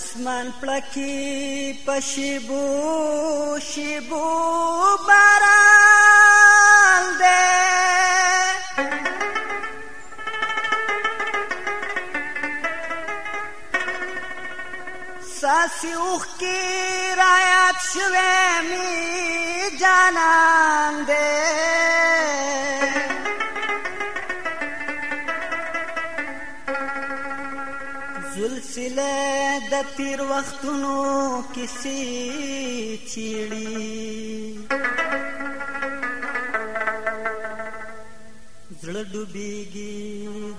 Asman plaki pashibu shibu baralde Sasi uhki rayat shvemi janande سلسله د تیر وختونو کیسې چیړي زړه ډوبېږي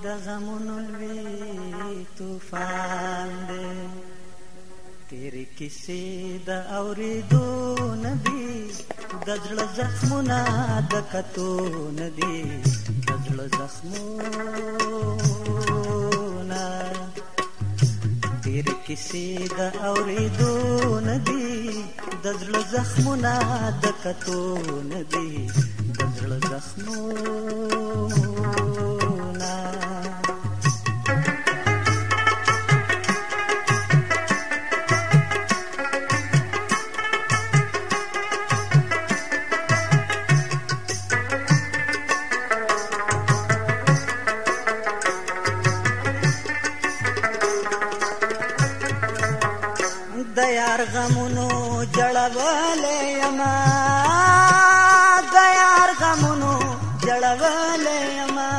د غمونو لوی طوفان دی تیرې کیسې د اورېدو نه دي د زړه زخمونه د کتو نه دي د زړه زخمونه ډېر کیسې د اورېدو نه دي د زړه زخمونه د کتو نه دي د زړه زخمونه د یار غمونو جړولې یما د یار غمونو جړولې یما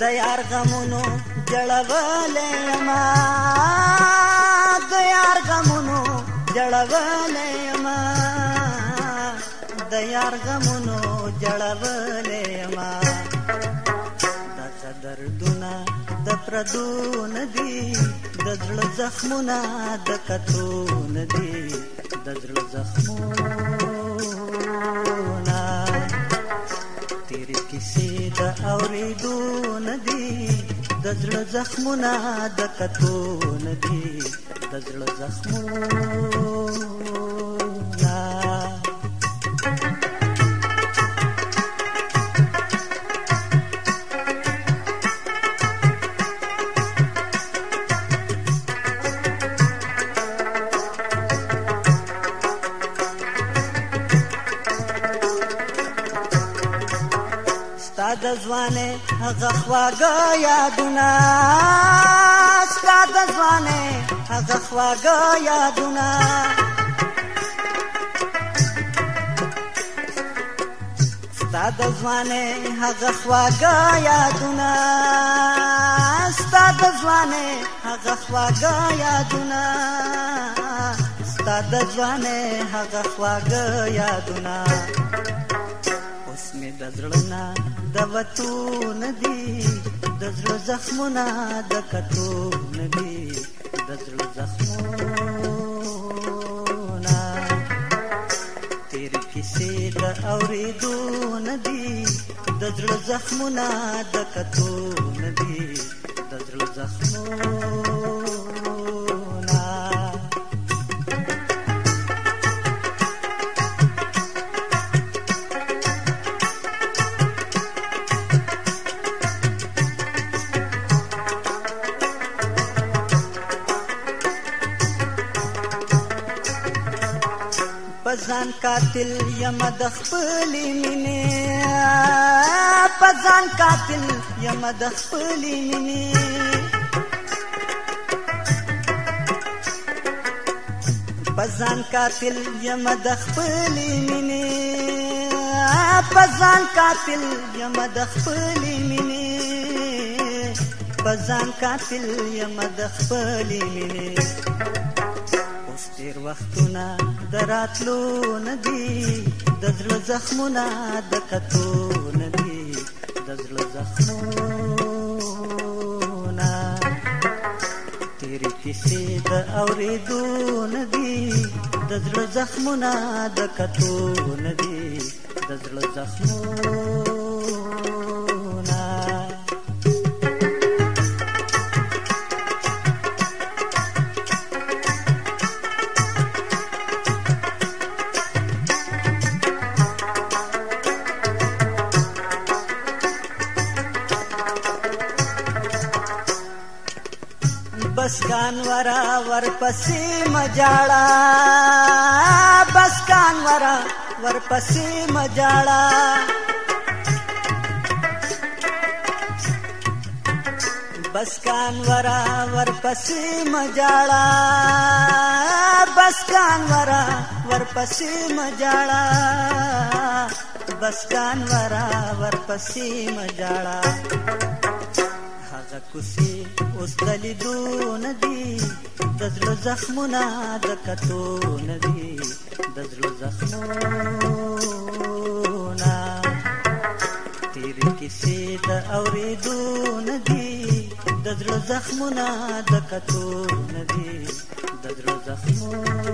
د یار غمونو جړولې یما د یار غمونو جړولې یما د یار غمونو جړولې یما د پردو ندی د زړه زخمونه د کتو ندی د زړه زخمونه تیرې کیسې د اورېدو ندی د زړه زخمونه د کتو ندی د زړه زخمونه ستا د ځوانې هغه خواږه یادونه ستا د ځوانې هغه خواږه یادونه ستا د ځوانې هغه خواږه یادونه ستا د ځوانې هغه خواږه یادونه ستا د ځوانې هغه خواږه یادونه د زړنا د وتو ندی د زړه زخمونه د کتو ندی د زړه زخمونه تیر کیسه د اوریدو ندی د زړه زخمونه د کتو ندی د زړه زخمونه پزان قاتل یم د خپل مینې پزان قاتل یم د خپل مینې پزان قاتل یم د خپل مینې پزان قاتل یم د خپل مینې پزان قاتل یم د خپل مینې تیر وختونه دراتلو ندي د زړه زخمونه د کتو ندي د زړه زخمونه تیر کیسې د اورېدو ندي د زړه زخمونه د کتو ندي د زړه زخمونه بسکان ورا ورپسې مجاړه بسکان ورا ورپسې مجاړه بسکان ورا ورپسې مجاړه بسکان ورا ورپسې مجاړه بسکان ورا ورپسې مجاړه کوسي اوس دلی دون دي د زړه زخمونه د کتو ندي د زړه زخمونه تیر کیسې د اورېدو ندي د زړه زخمونه د کتو ندي د زړه زخمونه